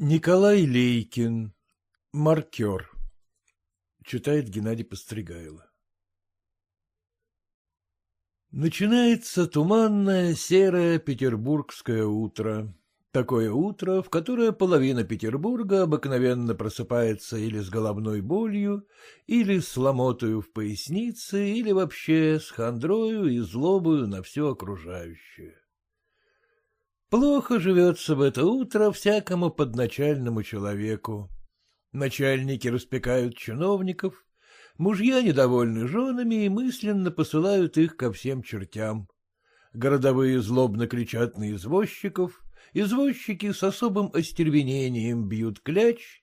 Николай Лейкин. Маркер. Читает Геннадий Постригайло. Начинается туманное серое петербургское утро. Такое утро, в которое половина Петербурга обыкновенно просыпается или с головной болью, или с ломотою в пояснице, или вообще с хандрою и злобою на все окружающее. Плохо живется в это утро всякому подначальному человеку. Начальники распекают чиновников, мужья недовольны женами и мысленно посылают их ко всем чертям. Городовые злобно кричат на извозчиков, извозчики с особым остервенением бьют кляч,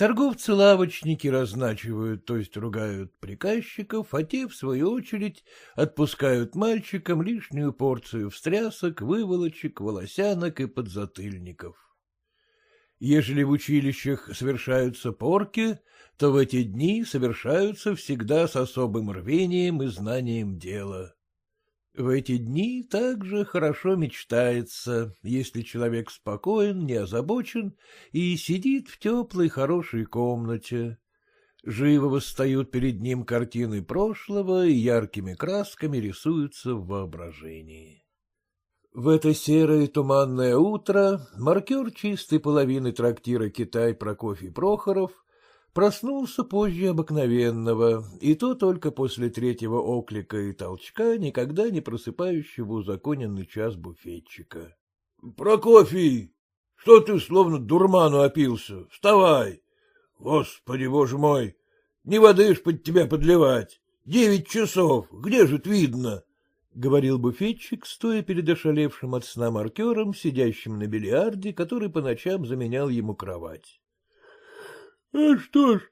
Торговцы-лавочники разначивают, то есть ругают приказчиков, а те, в свою очередь, отпускают мальчикам лишнюю порцию встрясок, выволочек, волосянок и подзатыльников. Ежели в училищах совершаются порки, то в эти дни совершаются всегда с особым рвением и знанием дела. В эти дни также хорошо мечтается, если человек спокоен, не озабочен и сидит в теплой хорошей комнате. Живо восстают перед ним картины прошлого и яркими красками рисуются в воображении. В это серое туманное утро маркер чистой половины трактира «Китай» Прокофий Прохоров Проснулся позже обыкновенного, и то только после третьего оклика и толчка, никогда не просыпающего узаконенный час буфетчика. — Прокофий, что ты словно дурману опился? Вставай! Господи, боже мой! Не воды ж под тебя подливать! Девять часов, где же это видно? — говорил буфетчик, стоя перед ошалевшим от сна маркером, сидящим на бильярде, который по ночам заменял ему кровать. — А что ж,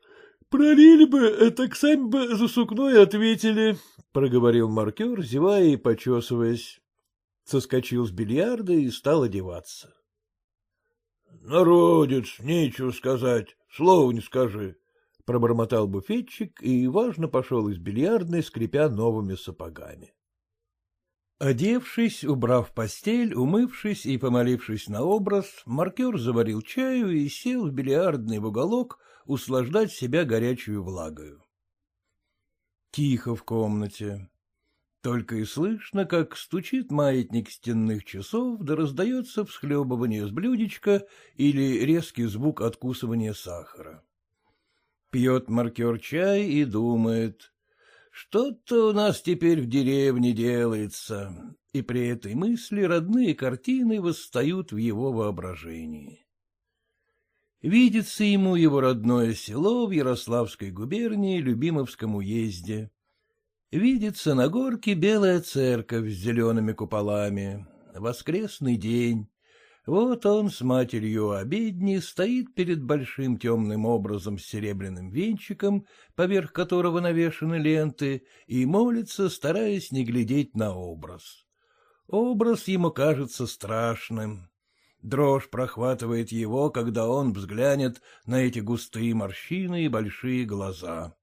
пролили бы, так сами бы за сукно и ответили, — проговорил маркер, зевая и почесываясь. Соскочил с бильярда и стал одеваться. — Народец, нечего сказать, слова не скажи, — пробормотал буфетчик и, важно, пошел из бильярдной, скрипя новыми сапогами. Одевшись, убрав постель, умывшись и помолившись на образ, маркер заварил чаю и сел в бильярдный в уголок услаждать себя горячую влагою. Тихо в комнате. Только и слышно, как стучит маятник стенных часов, да раздается всхлебывание с блюдечка или резкий звук откусывания сахара. Пьет маркер чай и думает, что-то у нас теперь в деревне делается, и при этой мысли родные картины восстают в его воображении. Видится ему его родное село в Ярославской губернии Любимовском уезде. Видится на горке белая церковь с зелеными куполами. Воскресный день. Вот он с матерью обедни стоит перед большим темным образом с серебряным венчиком, поверх которого навешаны ленты, и молится, стараясь не глядеть на образ. Образ ему кажется страшным. Дрожь прохватывает его, когда он взглянет на эти густые морщины и большие глаза.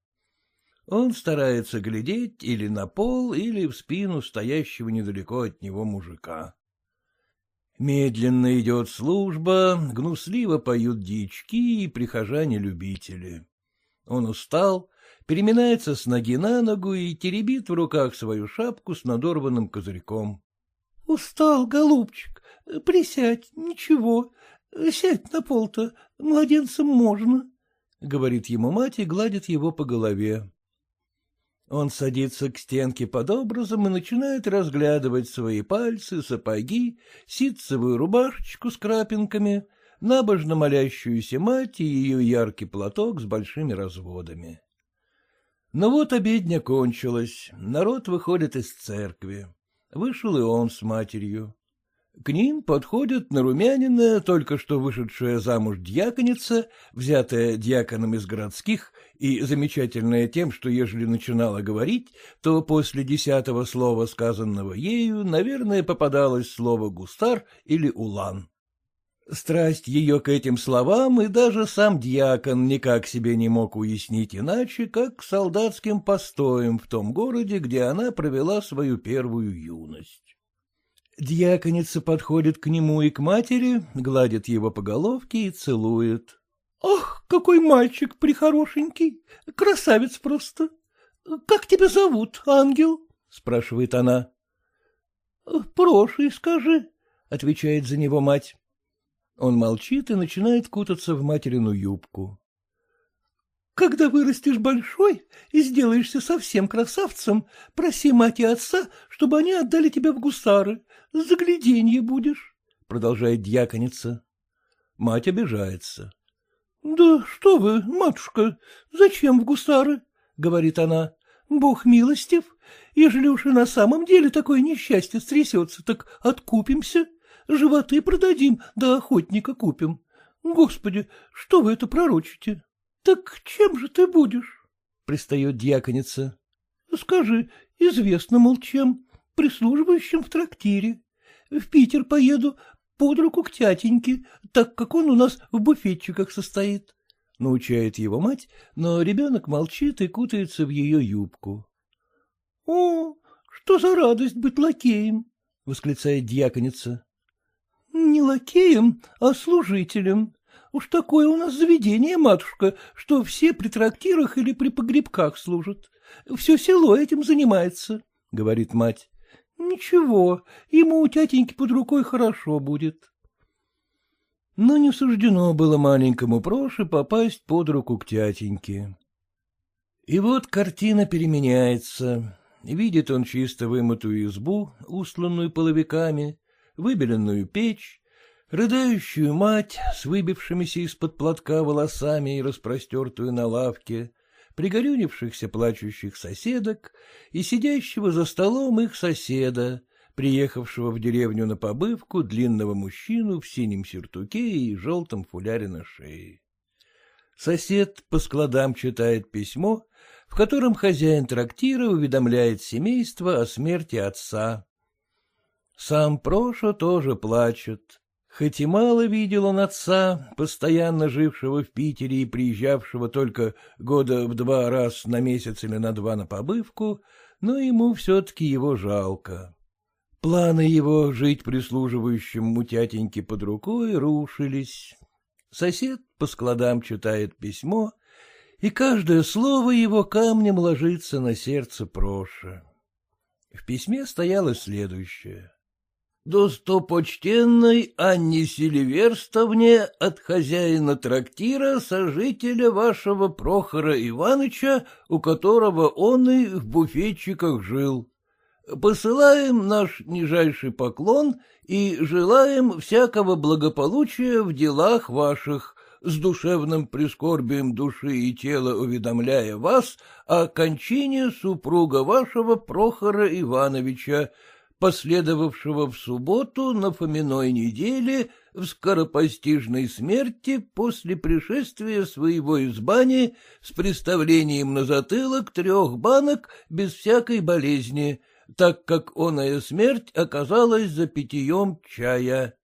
Он старается глядеть или на пол, или в спину стоящего недалеко от него мужика. Медленно идет служба, гнусливо поют дички и прихожане-любители. Он устал, переминается с ноги на ногу и теребит в руках свою шапку с надорванным козырьком. — Устал, голубчик, Присядь, ничего. Сядь на пол-то, младенцам можно, — говорит ему мать и гладит его по голове. Он садится к стенке под образом и начинает разглядывать свои пальцы, сапоги, ситцевую рубашечку с крапинками, набожно молящуюся мать и ее яркий платок с большими разводами. Но вот обедня кончилась, народ выходит из церкви. Вышел и он с матерью. К ним подходит нарумянина, только что вышедшая замуж дьяконица, взятая дьяконом из городских, и замечательная тем, что ежели начинала говорить, то после десятого слова, сказанного ею, наверное, попадалось слово «густар» или «улан». Страсть ее к этим словам и даже сам дьякон никак себе не мог уяснить иначе, как солдатским постоем в том городе, где она провела свою первую юность. Дьяконица подходит к нему и к матери, гладит его по головке и целует. — Ах, какой мальчик прихорошенький, красавец просто. Как тебя зовут, ангел? — спрашивает она. — Проши, скажи, — отвечает за него мать. Он молчит и начинает кутаться в материну юбку. — Когда вырастешь большой и сделаешься совсем красавцем, проси мать и отца, чтобы они отдали тебя в гусары. Загляденье будешь, — продолжает дьяконица. Мать обижается. — Да что вы, матушка, зачем в гусары? — говорит она. — Бог милостив, ежели уж и на самом деле такое несчастье стрясется, так откупимся. Животы продадим, да охотника купим. Господи, что вы это пророчите? Так чем же ты будешь? — пристает дьяконица. — Скажи, известно, мол, чем, прислуживающим в трактире. В Питер поеду под руку к тятеньке, так как он у нас в буфетчиках состоит. Научает его мать, но ребенок молчит и кутается в ее юбку. — О, что за радость быть лакеем! — восклицает дьяконица. Не лакеем, а служителем. Уж такое у нас заведение, матушка, что все при трактирах или при погребках служат. Все село этим занимается, — говорит мать. Ничего, ему у тятеньки под рукой хорошо будет. Но не суждено было маленькому Проше попасть под руку к тятеньке. И вот картина переменяется. Видит он чисто вымытую избу, устланную половиками, выбеленную печь, рыдающую мать с выбившимися из-под платка волосами и распростертую на лавке, пригорюнившихся плачущих соседок и сидящего за столом их соседа, приехавшего в деревню на побывку длинного мужчину в синем сюртуке и желтом фуляре на шее. Сосед по складам читает письмо, в котором хозяин трактира уведомляет семейство о смерти отца, сам Проша тоже плачет. Хоть и мало видел он отца, постоянно жившего в Питере и приезжавшего только года в два раз на месяц или на два на побывку, но ему все-таки его жалко. Планы его жить прислуживающим у под рукой рушились. Сосед по складам читает письмо, и каждое слово его камнем ложится на сердце Проша. В письме стояло следующее достопочтенной Анне Селиверстовне от хозяина трактира, сожителя вашего Прохора Иваныча, у которого он и в буфетчиках жил. Посылаем наш нижайший поклон и желаем всякого благополучия в делах ваших, с душевным прискорбием души и тела уведомляя вас о кончине супруга вашего Прохора Ивановича, последовавшего в субботу на Фоминой неделе в скоропостижной смерти после пришествия своего из бани с представлением на затылок трех банок без всякой болезни, так как оная смерть оказалась за питьем чая.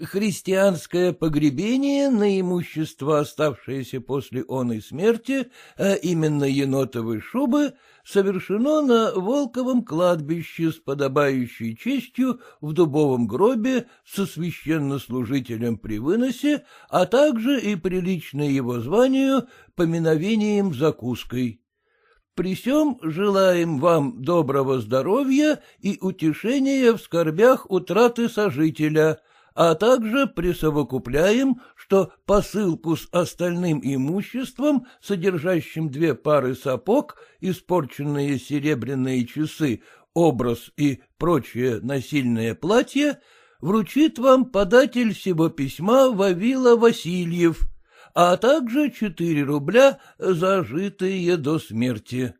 Христианское погребение на имущество, оставшееся после оной смерти, а именно енотовой шубы, совершено на Волковом кладбище с подобающей честью в дубовом гробе со священнослужителем при выносе, а также и приличное его званию поминовением закуской. При сем желаем вам доброго здоровья и утешения в скорбях утраты сожителя — а также присовокупляем, что посылку с остальным имуществом, содержащим две пары сапог, испорченные серебряные часы, образ и прочее насильное платье, вручит вам податель всего письма Вавила Васильев, а также четыре рубля, зажитые до смерти.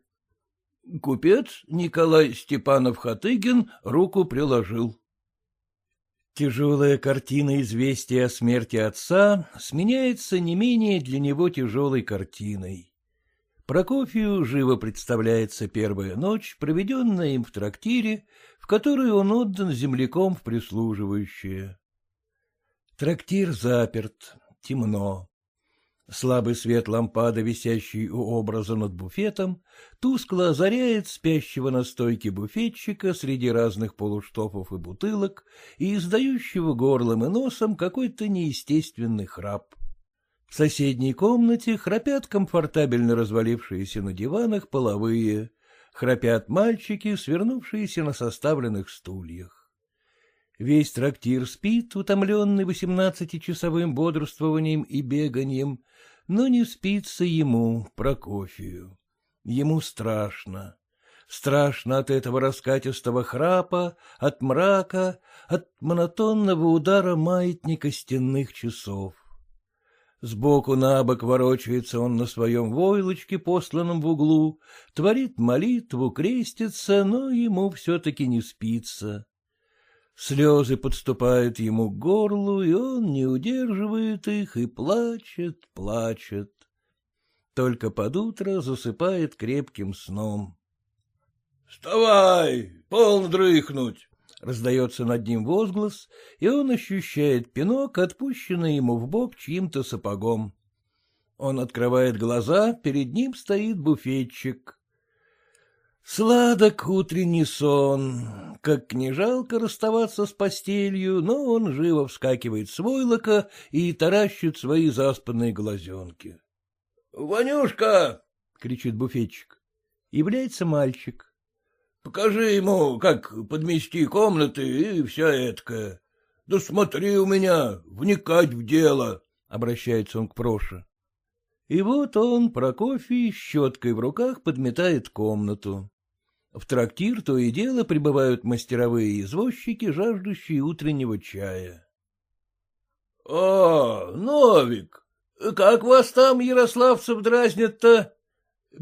Купец Николай Степанов-Хатыгин руку приложил. Тяжелая картина известия о смерти отца сменяется не менее для него тяжелой картиной. Прокофию живо представляется первая ночь, проведенная им в трактире, в которую он отдан земляком в прислуживающее. Трактир заперт, темно. Слабый свет лампады, висящий у образа над буфетом, тускло озаряет спящего на стойке буфетчика среди разных полуштофов и бутылок и издающего горлом и носом какой-то неестественный храп. В соседней комнате храпят комфортабельно развалившиеся на диванах половые, храпят мальчики, свернувшиеся на составленных стульях. Весь трактир спит, утомленный восемнадцатичасовым бодрствованием и беганием, но не спится ему, Прокофию. Ему страшно. Страшно от этого раскатистого храпа, от мрака, от монотонного удара маятника стенных часов. Сбоку на бок ворочается он на своем войлочке, посланном в углу, творит молитву, крестится, но ему все-таки не спится. Слезы подступают ему к горлу, и он не удерживает их и плачет, плачет. Только под утро засыпает крепким сном. — Вставай, полно дрыхнуть! — раздается над ним возглас, и он ощущает пинок, отпущенный ему в бок чьим-то сапогом. Он открывает глаза, перед ним стоит буфетчик. Сладок утренний сон, как не жалко расставаться с постелью, но он живо вскакивает с войлока и таращит свои заспанные глазенки. — Ванюшка! — кричит буфетчик. Является мальчик. — Покажи ему, как подмести комнаты и вся этакая. Да смотри у меня, вникать в дело, — обращается он к Проше. И вот он, Прокофий, щеткой в руках подметает комнату. В трактир то и дело прибывают мастеровые извозчики, жаждущие утреннего чая. — А, Новик, как вас там, ярославцев, дразнят-то?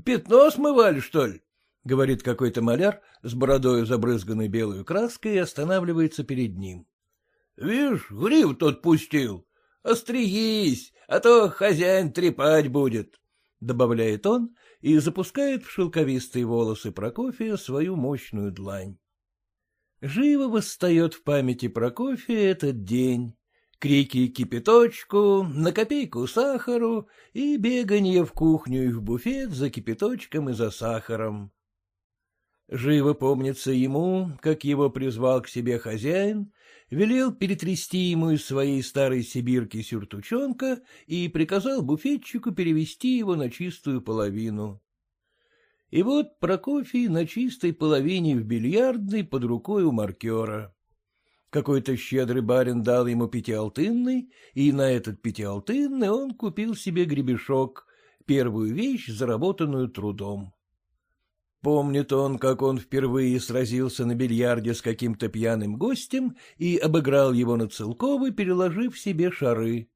Пятно смывали, что ли? — говорит какой-то маляр с бородою, забрызганной белой краской, и останавливается перед ним. — Вишь, грив тот пустил. Остригись, а то хозяин трепать будет, — добавляет он и запускает в шелковистые волосы Прокофия свою мощную длань. Живо восстает в памяти Прокофия этот день. Крики кипяточку, на копейку сахару и беганье в кухню и в буфет за кипяточком и за сахаром. Живо помнится ему, как его призвал к себе хозяин, велел перетрясти ему из своей старой сибирки сюртучонка и приказал буфетчику перевести его на чистую половину. И вот Прокофий на чистой половине в бильярдной под рукой у маркера. Какой-то щедрый барин дал ему пятиалтынный, и на этот пятиалтынный он купил себе гребешок, первую вещь, заработанную трудом. Помнит он, как он впервые сразился на бильярде с каким-то пьяным гостем и обыграл его на Целковой, переложив себе шары.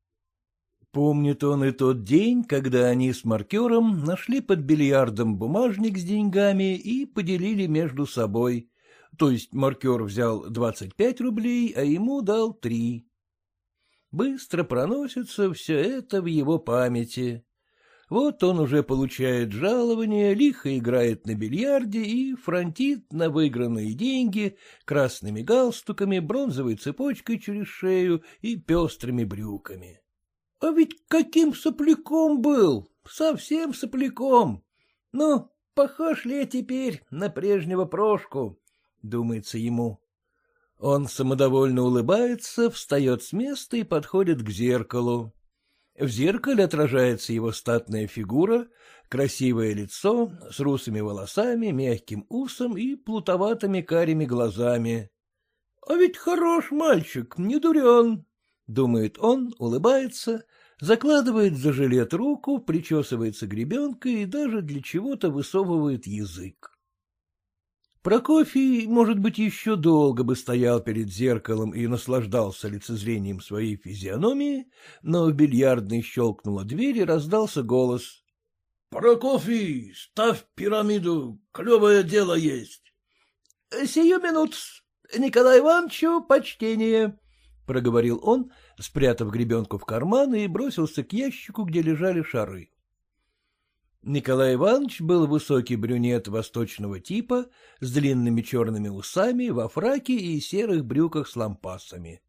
Помнит он и тот день, когда они с маркером нашли под бильярдом бумажник с деньгами и поделили между собой, то есть маркер взял двадцать пять рублей, а ему дал три. Быстро проносится все это в его памяти. Вот он уже получает жалование, лихо играет на бильярде и фронтит на выигранные деньги красными галстуками, бронзовой цепочкой через шею и пестрыми брюками. А ведь каким сопляком был, совсем сопляком. Ну, похож ли я теперь на прежнего Прошку, — думается ему. Он самодовольно улыбается, встает с места и подходит к зеркалу. В зеркале отражается его статная фигура, красивое лицо с русыми волосами, мягким усом и плутоватыми карими глазами. — А ведь хорош мальчик, не дурен, — думает он, улыбается, закладывает за жилет руку, причесывается гребенкой и даже для чего-то высовывает язык. Прокофий, может быть, еще долго бы стоял перед зеркалом и наслаждался лицезрением своей физиономии, но в бильярдной щелкнула дверь и раздался голос. — Прокофий, ставь пирамиду, клевое дело есть. — Сию минут, Николай Ивановичу почтение, — проговорил он, спрятав гребенку в карман и бросился к ящику, где лежали шары. Николай Иванович был высокий брюнет восточного типа, с длинными черными усами, во фраке и серых брюках с лампасами.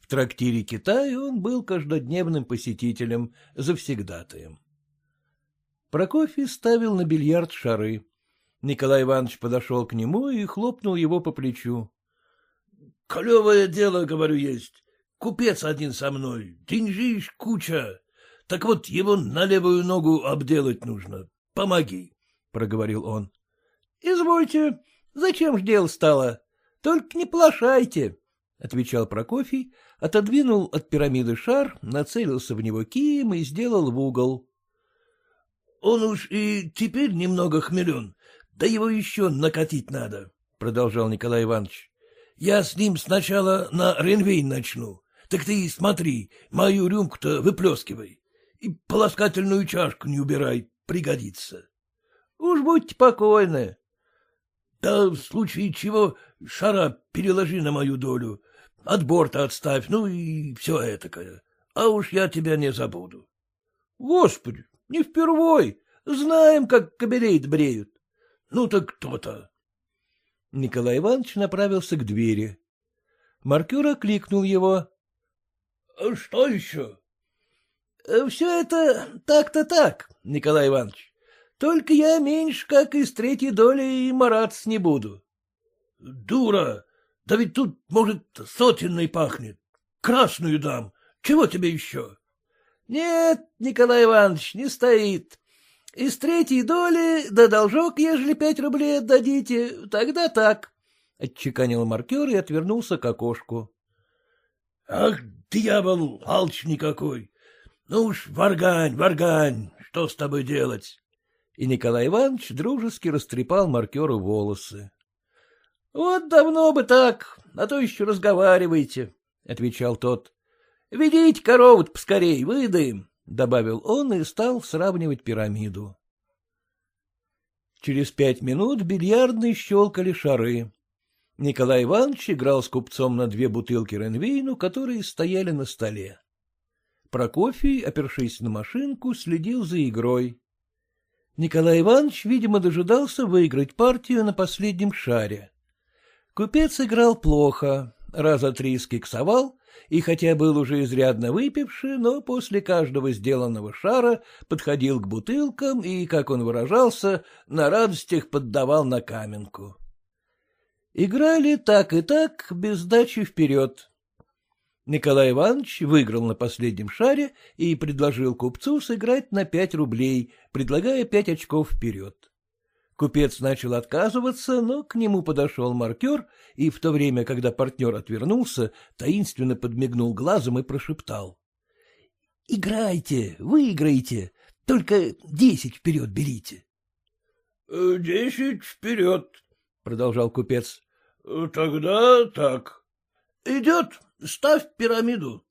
В трактире Китая он был каждодневным посетителем, завсегдатаем. Прокофий ставил на бильярд шары. Николай Иванович подошел к нему и хлопнул его по плечу. — Клевое дело, говорю, есть. Купец один со мной, деньжищ куча. Так вот его на левую ногу обделать нужно. Помоги, — проговорил он. — Извольте, зачем ж дело стало? Только не плашайте, — отвечал Прокофий, отодвинул от пирамиды шар, нацелился в него кием и сделал в угол. — Он уж и теперь немного хмелен, да его еще накатить надо, — продолжал Николай Иванович. — Я с ним сначала на Ренвейн начну. Так ты смотри, мою рюмку-то выплескивай. И полоскательную чашку не убирай, пригодится. — Уж будьте покойны. — Да в случае чего шара переложи на мою долю, от борта отставь, ну и все этакое. А уж я тебя не забуду. — Господи, не впервой. Знаем, как кобелей бреют. Ну так кто-то. Николай Иванович направился к двери. Маркюр окликнул его. — Что еще? — Все это так-то так, Николай Иванович. Только я меньше, как из третьей доли, и мараться не буду. — Дура! Да ведь тут, может, сотенной пахнет. Красную дам. Чего тебе еще? — Нет, Николай Иванович, не стоит. Из третьей доли, да должок, ежели пять рублей отдадите, тогда так, — отчеканил маркер и отвернулся к окошку. — Ах, дьявол, алчный какой! Ну уж, варгань, варгань, что с тобой делать? И Николай Иванович дружески растрепал маркеру волосы. — Вот давно бы так, а то еще разговариваете, — отвечал тот. — Ведите корову-то поскорей, выдаем. — добавил он и стал сравнивать пирамиду. Через пять минут бильярдные щелкали шары. Николай Иванович играл с купцом на две бутылки Ренвейну, которые стояли на столе. Прокофий, опершись на машинку, следил за игрой. Николай Иванович, видимо, дожидался выиграть партию на последнем шаре. Купец играл плохо, раза три скиксовал, и хотя был уже изрядно выпивший, но после каждого сделанного шара подходил к бутылкам и, как он выражался, на радостях поддавал на каменку. Играли так и так, без сдачи вперед. Николай Иванович выиграл на последнем шаре и предложил купцу сыграть на пять рублей, предлагая пять очков вперед. Купец начал отказываться, но к нему подошел маркер, и в то время, когда партнер отвернулся, таинственно подмигнул глазом и прошептал. — Играйте, выиграете, только десять вперед берите. «Э, — Десять вперед, — продолжал купец. — Тогда так. — Идет, ставь пирамиду.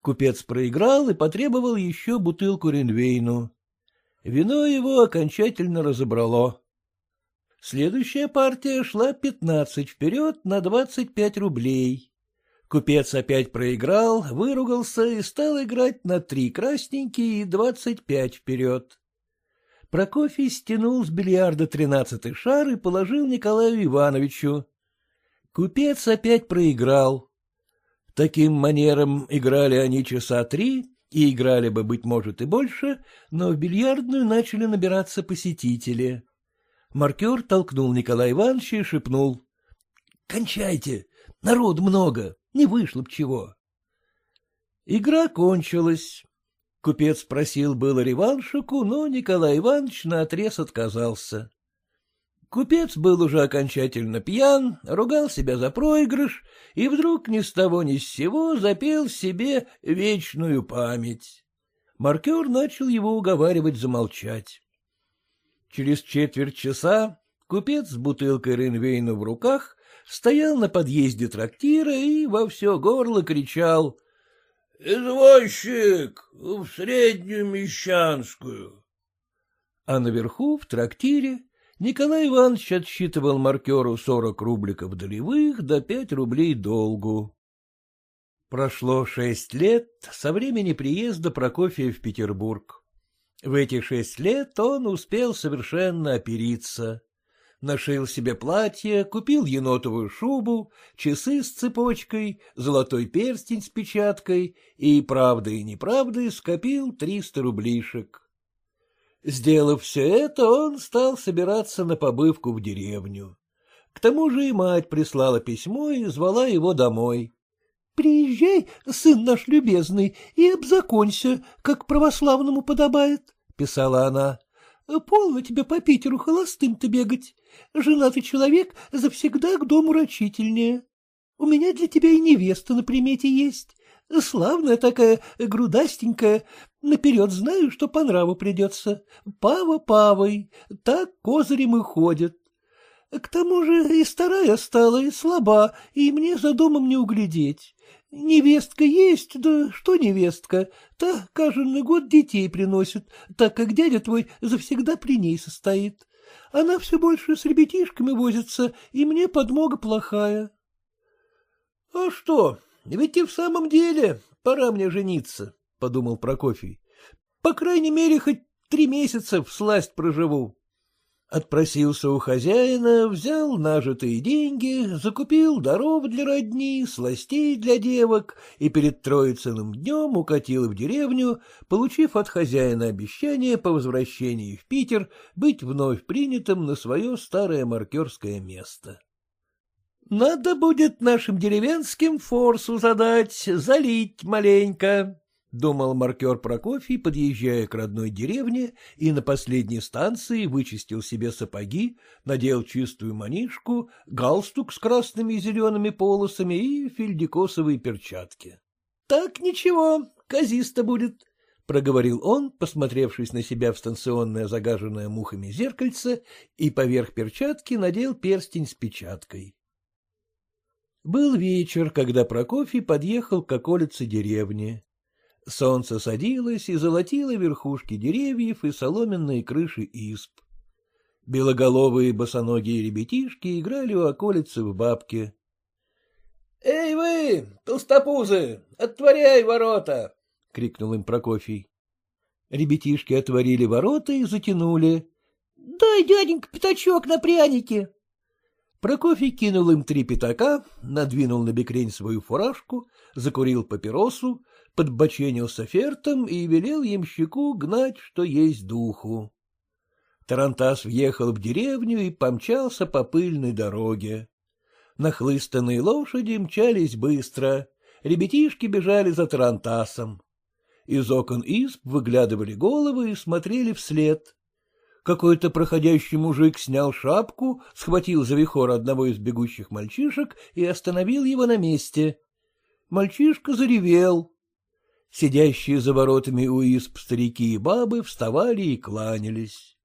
Купец проиграл и потребовал еще бутылку Ренвейну. Вино его окончательно разобрало. Следующая партия шла пятнадцать вперед на двадцать пять рублей. Купец опять проиграл, выругался и стал играть на три красненькие и двадцать пять вперед. Прокофий стянул с бильярда тринадцатый шар и положил Николаю Ивановичу. Купец опять проиграл. Таким манером играли они часа три, и играли бы, быть может, и больше, но в бильярдную начали набираться посетители. Маркер толкнул Николая Ивановича и шепнул. — Кончайте, народ много, не вышло б чего. Игра кончилась. Купец просил было реваншику, но Николай Иванович наотрез отказался. Купец был уже окончательно пьян, ругал себя за проигрыш и вдруг ни с того ни с сего запел себе вечную память. Маркер начал его уговаривать замолчать. Через четверть часа купец с бутылкой Ренвейна в руках стоял на подъезде трактира и во все горло кричал «Извозчик, в среднюю мещанскую!» А наверху, в трактире, Николай Иванович отсчитывал маркеру сорок рубликов долевых до пять рублей долгу. Прошло шесть лет со времени приезда Прокофия в Петербург. В эти шесть лет он успел совершенно опериться. Нашил себе платье, купил енотовую шубу, часы с цепочкой, золотой перстень с печаткой и, правдой и неправдой, скопил триста рублишек. Сделав все это, он стал собираться на побывку в деревню. К тому же и мать прислала письмо и звала его домой. — Приезжай, сын наш любезный, и обзаконься, как православному подобает, — писала она. — Полно тебе по Питеру холостым-то бегать. Женатый человек завсегда к дому рачительнее. У меня для тебя и невеста на примете есть. Славная такая, грудастенькая. Наперед знаю, что по нраву придется. Пава павой, так козырем и ходят. К тому же и старая стала, и слаба, и мне за домом не углядеть. Невестка есть, да что невестка? Та каждый год детей приносит, так как дядя твой завсегда при ней состоит. Она все больше с ребятишками возится, и мне подмога плохая. — А что, ведь и в самом деле пора мне жениться, — подумал Прокофий. — По крайней мере, хоть три месяца в сласть проживу. Отпросился у хозяина, взял нажитые деньги, закупил даров для родни, сластей для девок и перед Троицыным днем укатил в деревню, получив от хозяина обещание по возвращении в Питер быть вновь принятым на свое старое маркерское место. «Надо будет нашим деревенским форсу задать, залить маленько», — думал маркер Прокофий, подъезжая к родной деревне, и на последней станции вычистил себе сапоги, надел чистую манишку, галстук с красными и зелеными полосами и фельдикосовые перчатки. — Так ничего, казисто будет, — проговорил он, посмотревшись на себя в станционное загаженное мухами зеркальце, и поверх перчатки надел перстень с печаткой. Был вечер, когда Прокофий подъехал к околице деревни. Солнце садилось и золотило верхушки деревьев и соломенные крыши исп. Белоголовые босоногие ребятишки играли у околицы в бабке. — Эй вы, толстопузы, отворяй ворота! — крикнул им Прокофий. Ребятишки отворили ворота и затянули. — Дай, дяденька, пятачок на пряники. Прокофий кинул им три пятака, надвинул на бекрень свою фуражку, закурил папиросу, подбоченился фертом и велел ямщику гнать, что есть духу. Тарантас въехал в деревню и помчался по пыльной дороге. Нахлыстанные лошади мчались быстро, ребятишки бежали за Тарантасом. Из окон изб выглядывали головы и смотрели вслед. Какой-то проходящий мужик снял шапку, схватил за вихор одного из бегущих мальчишек и остановил его на месте. Мальчишка заревел. Сидящие за воротами у исп старики и бабы вставали и кланялись.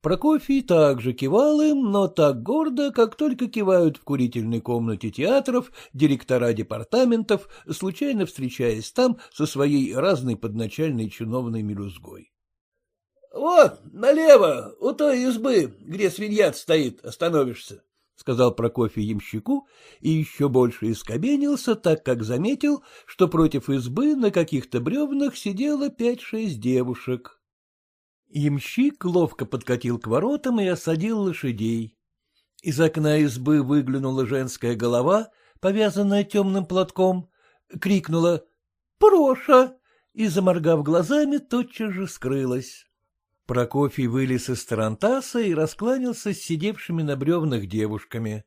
Прокофий также кивал им, но так гордо, как только кивают в курительной комнате театров директора департаментов, случайно встречаясь там со своей разной подначальной чиновной мелюзгой. — Вот, налево, у той избы, где свинья стоит, остановишься. — сказал Прокофий ямщику и еще больше искобенился, так как заметил, что против избы на каких-то бревнах сидело пять-шесть девушек. Ямщик ловко подкатил к воротам и осадил лошадей. Из окна избы выглянула женская голова, повязанная темным платком, крикнула «Проша!» и, заморгав глазами, тотчас же скрылась. Прокофий вылез из тарантаса и раскланялся с сидевшими на бревнах девушками.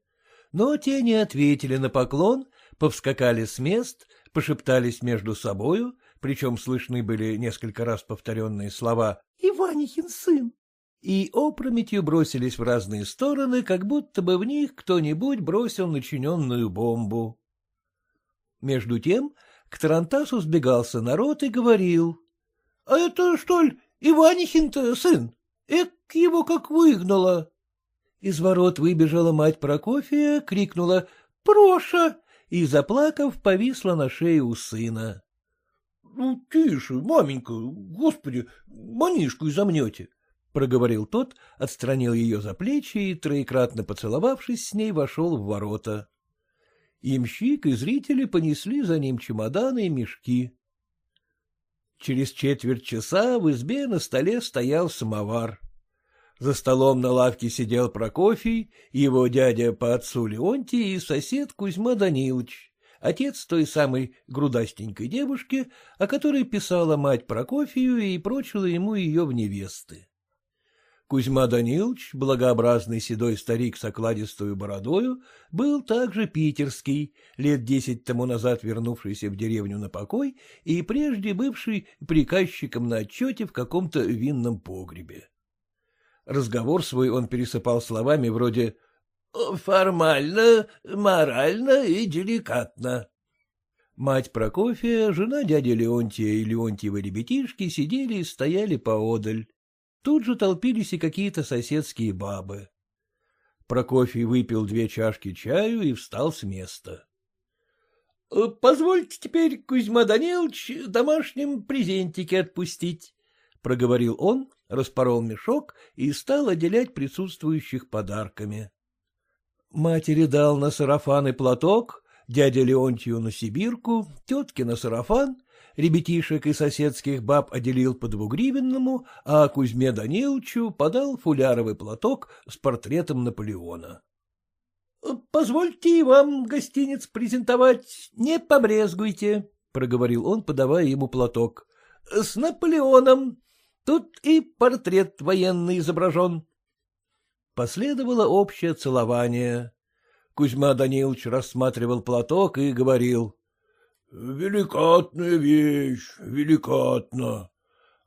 Но те не ответили на поклон, повскакали с мест, пошептались между собою, причем слышны были несколько раз повторенные слова «Иванихин сын!» и опрометью бросились в разные стороны, как будто бы в них кто-нибудь бросил начиненную бомбу. Между тем к Тарантасу сбегался народ и говорил. — А это, что ли, Иванихин-то сын, эк его как выгнала. Из ворот выбежала мать Прокофия, крикнула «Проша!» и, заплакав, повисла на шее у сына. — Ну, тише, маменька, господи, манишку изомнете, — проговорил тот, отстранил ее за плечи и, троекратно поцеловавшись с ней, вошел в ворота. Имщик и зрители понесли за ним чемоданы и мешки. Через четверть часа в избе на столе стоял самовар. За столом на лавке сидел Прокофий, его дядя по отцу Леонтий и сосед Кузьма Данилович, отец той самой грудастенькой девушки, о которой писала мать Прокофию и прочила ему ее в невесты. Кузьма Данилович, благообразный седой старик с окладистую бородою, был также питерский, лет десять тому назад вернувшийся в деревню на покой и прежде бывший приказчиком на отчете в каком-то винном погребе. Разговор свой он пересыпал словами вроде «формально, морально и деликатно». Мать Прокофия, жена дяди Леонтия и Леонтьева ребятишки сидели и стояли поодаль. Тут же толпились и какие-то соседские бабы. Прокофий выпил две чашки чаю и встал с места. — Позвольте теперь, Кузьма Данилович, домашним презентики отпустить, — проговорил он, распорол мешок и стал отделять присутствующих подарками. Матери дал на сарафан и платок, дядя Леонтию на сибирку, тетке на сарафан, ребятишек и соседских баб отделил по двугривенному, а Кузьме Даниловичу подал фуляровый платок с портретом Наполеона. — Позвольте вам гостиниц презентовать, не побрезгуйте, — проговорил он, подавая ему платок. — С Наполеоном, Тут и портрет военный изображен. Последовало общее целование. Кузьма Данилович рассматривал платок и говорил. — Великатная вещь, великатно.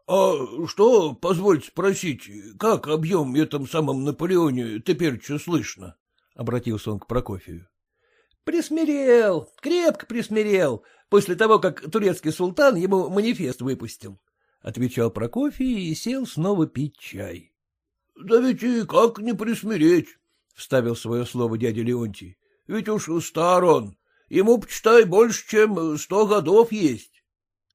А что, позвольте спросить, как объем этом самом Наполеоне теперь что слышно? — обратился он к Прокофию. — Присмирел, крепко присмирел, после того, как турецкий султан ему манифест выпустил. — отвечал Прокофий и сел снова пить чай. — Да ведь и как не присмиреть, — вставил свое слово дядя Леонтий. — Ведь уж стар он, ему, почитай, больше, чем сто годов есть.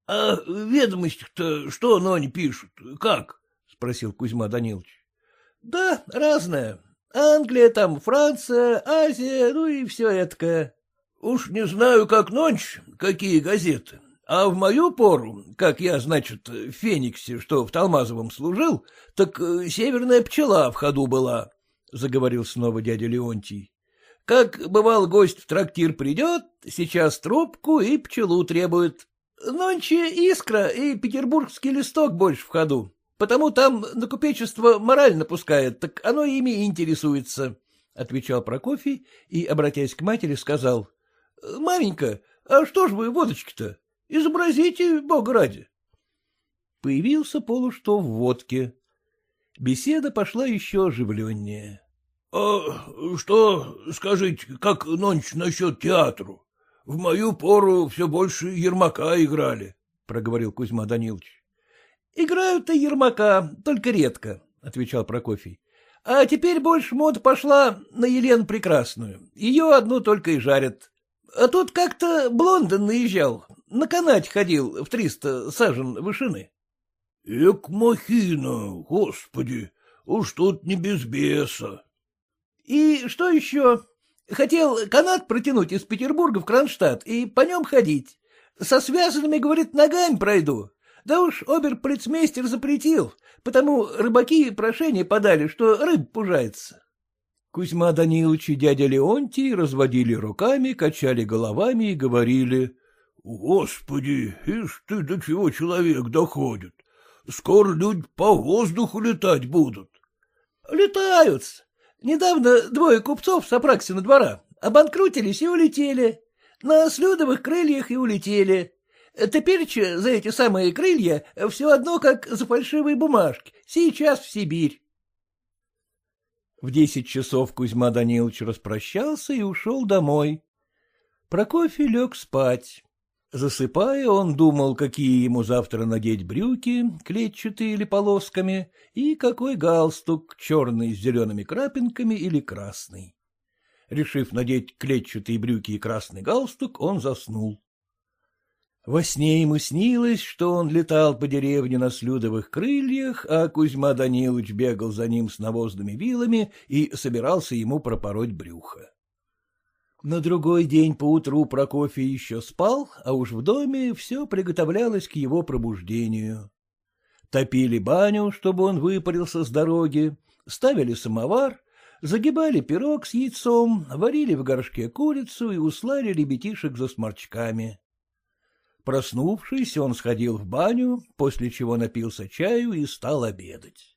— А в ведомостях-то что но они пишут, как? — спросил Кузьма Данилович. — Да, разное. Англия, там Франция, Азия, ну и все это. Уж не знаю, как ночь, какие газеты, а в мою пору, как я, значит, в Фениксе, что в Талмазовом служил, так э, северная пчела в ходу была, — заговорил снова дядя Леонтий. Как бывал гость в трактир придет, сейчас трубку и пчелу требует. Нонче искра и петербургский листок больше в ходу, потому там на купечество мораль напускает, так оно ими интересуется, — отвечал Прокофий и, обратясь к матери, сказал. — Маменька, а что ж вы водочки-то? Изобразите, бога ради. Появился полушто в водке. Беседа пошла еще оживленнее. — А что, скажите, как нонч насчет театру? В мою пору все больше Ермака играли, — проговорил Кузьма Данилович. — Играют и Ермака, только редко, — отвечал Прокофий. — А теперь больше мода пошла на Елену Прекрасную. Ее одну только и жарят. А тут как-то Блондон наезжал, на канате ходил в триста сажен вышины. — Эк, махина, господи, уж тут не без беса. — И что еще? Хотел канат протянуть из Петербурга в Кронштадт и по нем ходить. Со связанными, говорит, ногами пройду. Да уж обер-полицмейстер запретил, потому рыбаки прошение подали, что рыб пужается. Кузьма Данилович и дядя Леонтий разводили руками, качали головами и говорили. — Господи, ишь ты, до чего человек доходит. Скоро люди по воздуху летать будут. — Летают. Недавно двое купцов с Апраксина двора обанкрутились и улетели. На слюдовых крыльях и улетели. Теперь за эти самые крылья все одно, как за фальшивые бумажки. Сейчас в Сибирь. В десять часов Кузьма Данилович распрощался и ушел домой. Прокофий лег спать. Засыпая, он думал, какие ему завтра надеть брюки, клетчатые или полосками, и какой галстук, черный с зелеными крапинками или красный. Решив надеть клетчатые брюки и красный галстук, он заснул. Во сне ему снилось, что он летал по деревне на слюдовых крыльях, а Кузьма Данилович бегал за ним с навозными вилами и собирался ему пропороть брюхо. На другой день поутру Прокофий еще спал, а уж в доме все приготовлялось к его пробуждению. Топили баню, чтобы он выпарился с дороги, ставили самовар, загибали пирог с яйцом, варили в горшке курицу и услали ребятишек за сморчками. Проснувшись, он сходил в баню, после чего напился чаю и стал обедать.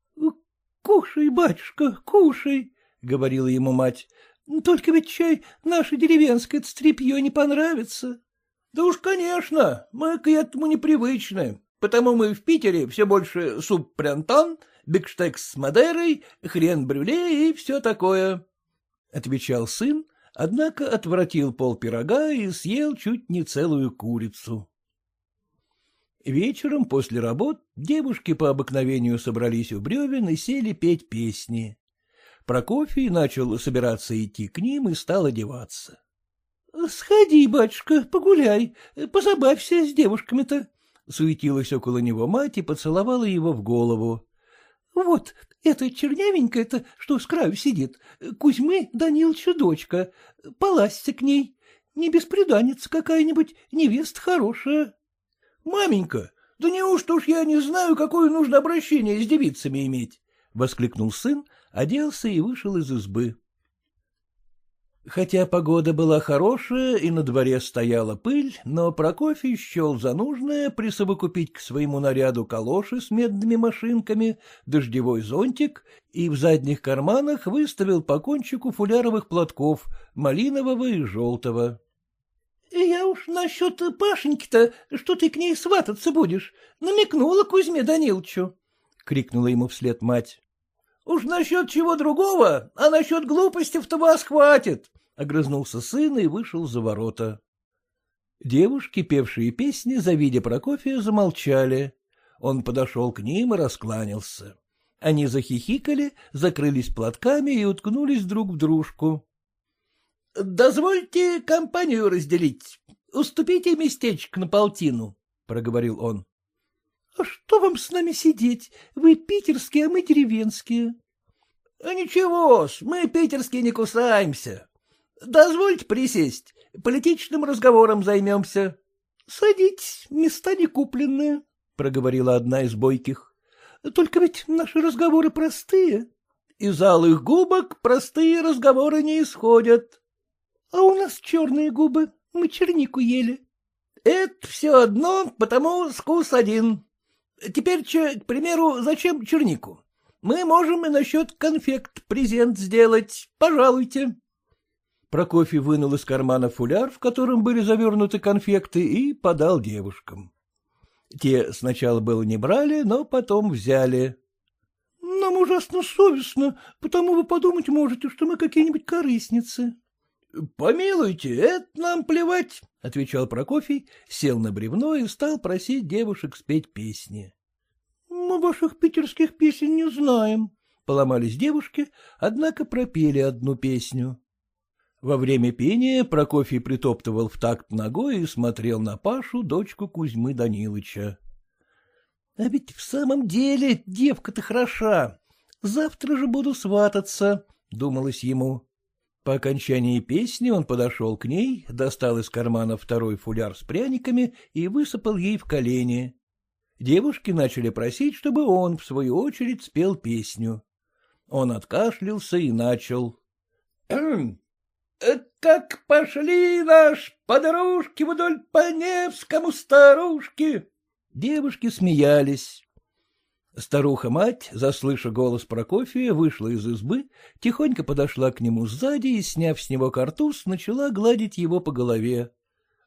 — Кушай, батюшка, кушай, — говорила ему мать, — только ведь чай наше деревенское стрипье не понравится. — Да уж, конечно, мы к этому непривычны, потому мы в Питере все больше суп-прянтан, бигштекс с Мадерой, хрен-брюле и все такое, — отвечал сын, однако отвратил пол пирога и съел чуть не целую курицу. Вечером после работ девушки по обыкновению собрались у бревен и сели петь песни. Прокофий начал собираться идти к ним и стал одеваться. — Сходи, батюшка, погуляй, позабавься с девушками-то, — суетилась около него мать и поцеловала его в голову. — Вот, эта чернявенькая-то, что с краю сидит, Кузьмы Даниловича дочка, полазься к ней. Не беспреданница какая-нибудь, невеста хорошая. — Маменька, да неужто уж я не знаю, какое нужно обращение с девицами иметь? — воскликнул сын, оделся и вышел из избы. Хотя погода была хорошая и на дворе стояла пыль, но Прокофий счел за нужное присовокупить к своему наряду калоши с медными машинками, дождевой зонтик и в задних карманах выставил по кончику фуляровых платков, малинового и желтого. — Я уж насчет Пашеньки-то, что ты к ней свататься будешь, намекнула Кузьме Данилчу, — крикнула ему вслед мать. Уж насчет чего другого, а насчет глупости-то вас хватит, — огрызнулся сын и вышел за ворота. Девушки, певшие песни, завидя Прокофия, замолчали. Он подошел к ним и раскланялся. Они захихикали, закрылись платками и уткнулись друг в дружку. — Дозвольте компанию разделить. Уступите местечко на полтину, — проговорил он. — что вам с нами сидеть? Вы питерские, а мы деревенские. — Ничего-с, мы питерские не кусаемся. Дозвольте присесть, политическим разговором займемся. — Садитесь, места не купленные, — проговорила одна из бойких. — Только ведь наши разговоры простые. Из алых губок простые разговоры не исходят. — А у нас черные губы, мы чернику ели. — Это все одно, потому скус один. Теперь, к примеру, зачем чернику? Мы можем и насчет конфект презент сделать. Пожалуйте. Прокофий вынул из кармана фуляр, в котором были завернуты конфекты, и подал девушкам. Те сначала было не брали, но потом взяли. — Нам ужасно совестно, потому вы подумать можете, что мы какие-нибудь корыстницы. — Помилуйте, это нам плевать, — отвечал Прокофий, сел на бревно и стал просить девушек спеть песни. — Мы ваших питерских песен не знаем, — поломались девушки, однако пропели одну песню. Во время пения Прокофий притоптывал в такт ногой и смотрел на Пашу, дочку Кузьмы Данилыча. — А ведь в самом деле девка-то хороша. Завтра же буду свататься, — думалось ему. По окончании песни он подошел к ней, достал из кармана второй фуляр с пряниками и высыпал ей в колени. Девушки начали просить, чтобы он, в свою очередь, спел песню. Он откашлялся и начал. «Как пошли наш подружки вдоль по Невскому старушки!» Девушки смеялись. Старуха-мать, заслыша голос Прокофия, вышла из избы, тихонько подошла к нему сзади и, сняв с него картуз, начала гладить его по голове.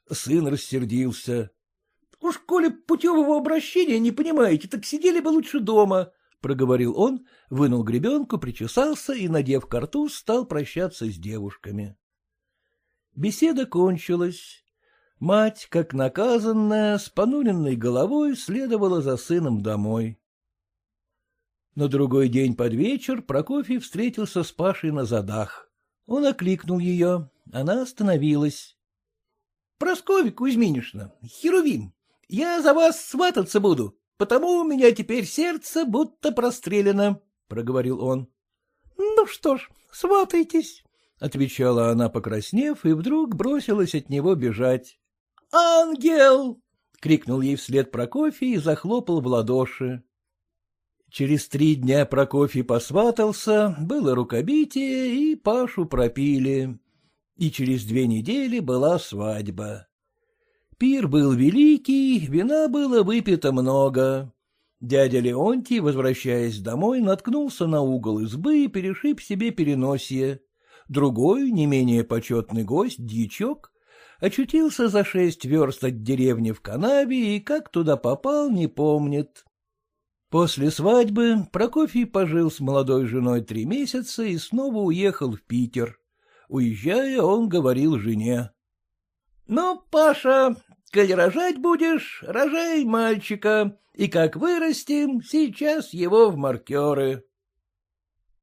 Сын рассердился. — Уж коли путевого обращения не понимаете, так сидели бы лучше дома, — проговорил он, вынул гребенку, причесался и, надев картуз, стал прощаться с девушками. Беседа кончилась. Мать, как наказанная, с понуренной головой следовала за сыном домой. На другой день под вечер Прокофий встретился с Пашей на задах. Он окликнул ее, она остановилась. — Прасковья Кузьминишна, Херувим, я за вас свататься буду, потому у меня теперь сердце будто прострелено, — проговорил он. — Ну что ж, сватайтесь, — отвечала она, покраснев, и вдруг бросилась от него бежать. «Ангел!» — крикнул ей вслед Прокофий и захлопал в ладоши. Через три дня Прокофий посватался, было рукобитие, и Пашу пропили. И через две недели была свадьба. Пир был великий, вина было выпито много. Дядя Леонтий, возвращаясь домой, наткнулся на угол избы и перешиб себе переносие. Другой, не менее почетный гость, дьячок, очутился за шесть верст от деревни в канаве и как туда попал, не помнит. После свадьбы Прокофий пожил с молодой женой три месяца и снова уехал в Питер. Уезжая, он говорил жене. — Ну, Паша, коли рожать будешь, рожай мальчика, и как вырастим, сейчас его в маркеры.